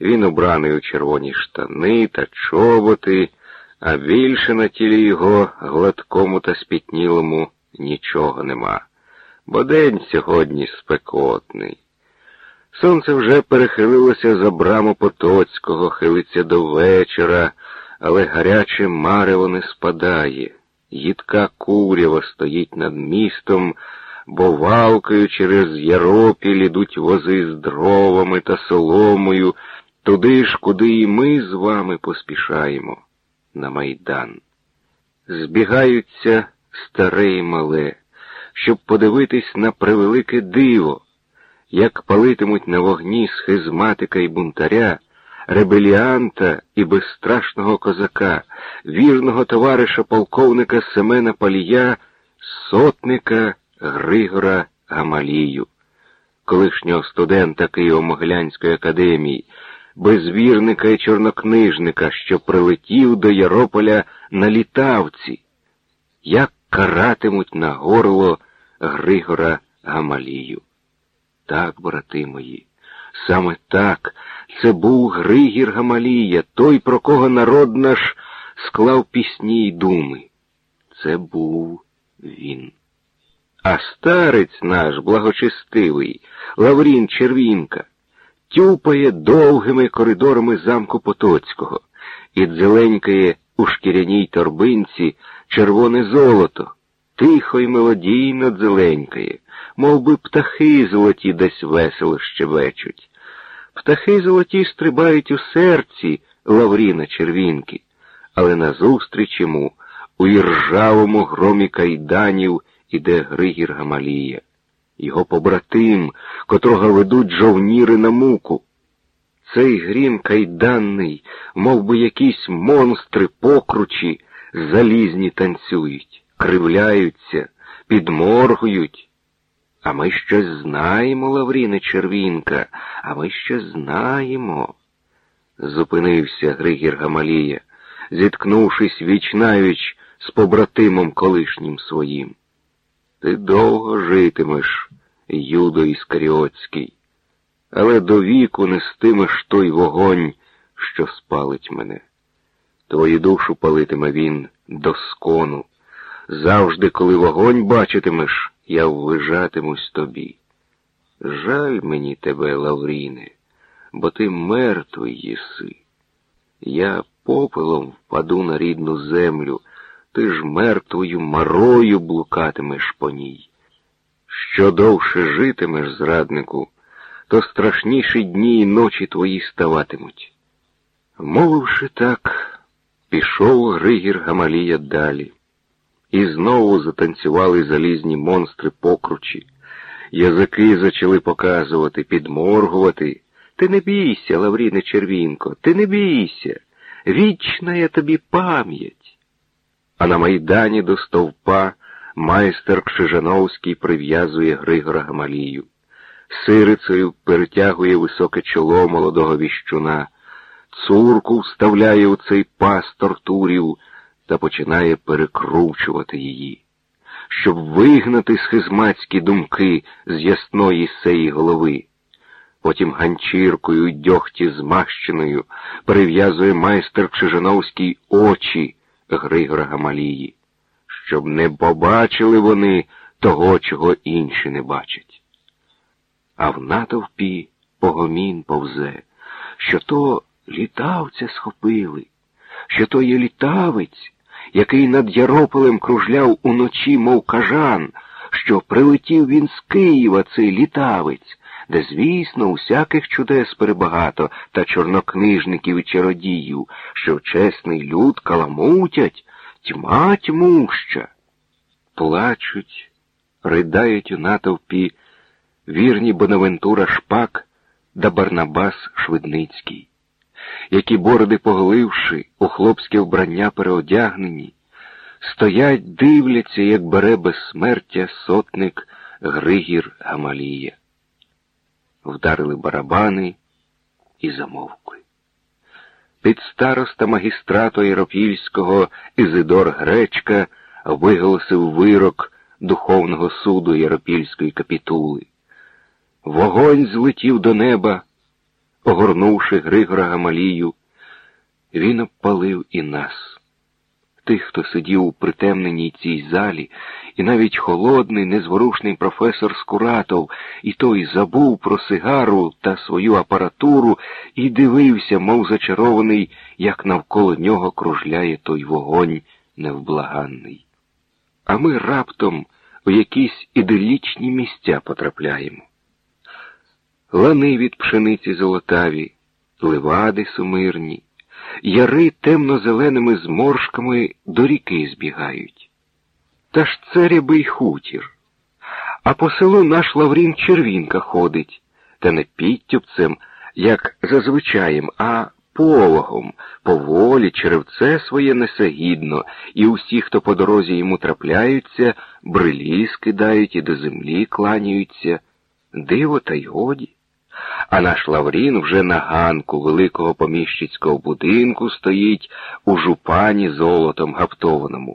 Він убраний у червоні штани та чоботи, а більше на тілі його гладкому та спітнілому нічого нема. Бо день сьогодні спекотний. Сонце вже перехилилося за браму Потоцького, хилиться до вечора, але гаряче марево не спадає. Їдка курява стоїть над містом, бо валкою через Яропіль ідуть вози з дровами та соломою, туди ж, куди і ми з вами поспішаємо, на майдан. Збігаються старе і мале, щоб подивитись на превелике диво, як палитимуть на вогні схизматика і бунтаря, ребеліанта і безстрашного козака, вірного товариша полковника Семена Палія, сотника Григора Гамалію, колишнього студента Києво-Могилянської академії, безвірника і чорнокнижника, що прилетів до Ярополя на літавці, як каратимуть на горло Григора Гамалію. Так, брати мої, саме так, це був Григір Гамалія, той, про кого народ наш склав пісні й думи. Це був він. А старець наш благочестивий, Лаврін Червінка, тюпає довгими коридорами замку Потоцького і дзеленькає у шкіряній торбинці червоне золото, тихо й мелодійно дзеленькає, мов би птахи золоті десь весело щебечуть. Птахи золоті стрибають у серці Лавріна Червінки, але назустріч йому у іржавому громі кайданів іде Григір Гамалія, його побратим, котрого ведуть жовніри на муку. Цей грім кайданний, мов би якісь монстри покручі, залізні танцюють, кривляються, підморгують. А ми щось знаємо, Лавріне Червінка, а ми щось знаємо. Зупинився Григір Гамалія, зіткнувшись віч навіч з побратимом колишнім своїм. Ти довго житимеш, Юдо Іскаріотський, але до віку нестимеш той вогонь, що спалить мене. Твою душу палитиме він до скону. Завжди, коли вогонь бачитимеш, я ввижатимусь тобі. Жаль мені тебе, Лавріне, бо ти мертвий єси. Я попелом впаду на рідну землю, ти ж мертвою марою блукатимеш по ній. Що довше житимеш, зраднику, то страшніші дні й ночі твої ставатимуть. Мовивши так, пішов Григір Гамалія далі. І знову затанцювали залізні монстри покручі. Язики почали показувати, підморгувати. Ти не бійся, Лавріне Червінко, ти не бійся. Вічна я тобі пам'ять. А на майдані до стовпа майстер Кшижановський прив'язує Григора Гамалію. Сирицею перетягує високе чоло молодого віщуна, цурку вставляє у цей пас тортурів та починає перекручувати її, щоб вигнати схизмацькі думки з ясної сеї голови. Потім ганчіркою дьогті змащеною перев'язує майстер Кшижановський очі Григора Гамалії, щоб не побачили вони того, чого інші не бачать. А в натовпі погомін повзе, що то літавця схопили, що то є літавець, який над Ярополем кружляв уночі, мов кажан, що прилетів він з Києва цей літавець, де, звісно, усяких чудес перебагато та чорнокнижників і чародіїв, що чесний люд каламутять, тьма тьмуща. Плачуть, ридають у натовпі вірні Бонавентура Шпак да Барнабас Швидницький які бороди поголивши, у хлопське вбрання переодягнені, стоять, дивляться, як бере безсмертя сотник Григір Гамалія. Вдарили барабани і замовкли. Під староста магістрату Єропільського Ізидор Гречка виголосив вирок Духовного суду Єропільської капітули. Вогонь злетів до неба огорнувши Григора Гамалію, він обпалив і нас, тих, хто сидів у притемненій цій залі, і навіть холодний, незворушний професор Скуратов, і той забув про сигару та свою апаратуру і дивився, мов зачарований, як навколо нього кружляє той вогонь невблаганний. А ми раптом у якісь іделічні місця потрапляємо. Лани від пшениці золотаві, ливади сумирні, яри темно-зеленими зморшками до ріки збігають. Та ж це рябий хутір. А по селу наш Лаврін червінка ходить, та не підтюпцем, як зазвичаєм, а пологом, поволі черевце своє несе гідно, і усі, хто по дорозі йому трапляються, брилі скидають і до землі кланяються. Диво, та й годі. А наш Лаврін вже на ганку великого поміщицького будинку стоїть у жупані золотом гаптованому.